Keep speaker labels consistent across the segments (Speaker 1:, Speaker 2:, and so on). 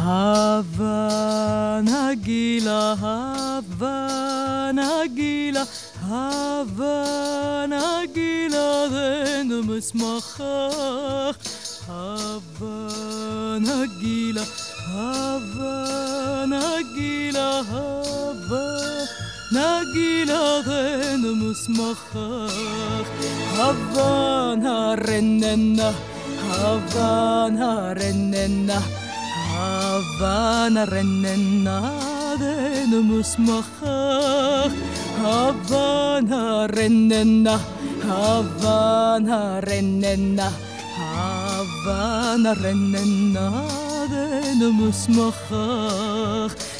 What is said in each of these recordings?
Speaker 1: Havana Gila, Havana Gila, Havana Gila, then Musmachach. Havana Gila, Havana Gila, Havana Gila, then Musmachach. Havana Renena, Havana Renena.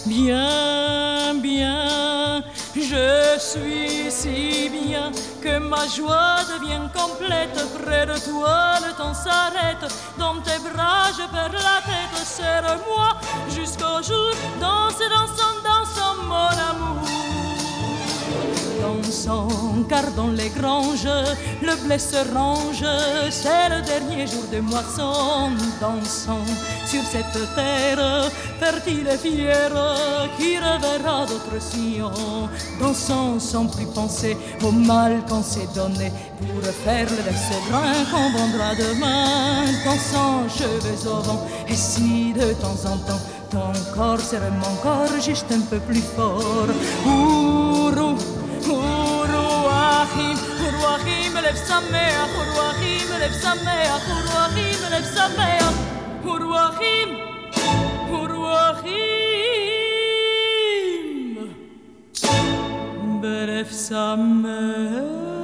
Speaker 1: Bien, bien, je suis si bien que ma joie devient complète. Près de toi, le temps s'arrête. Dans tes bras, je perds la tête. Serre-moi jusqu'au Dansons, car dans les granges, le blé se range. C'est le dernier jour de moisson. Dansons sur cette terre fertile et fière qui reverra d'autres sillons. Dansons sans plus penser au mal qu'on s'est donné pour faire le brun qu'on vendra demain. Dansons cheveux au vent et si de temps en temps ton corps serre mon corps juste un peu plus fort. Ourou, לב שמח, ורוחים, לב שמח, ורוחים, לב שמח, ורוחים, ורוחים, בלב שמח.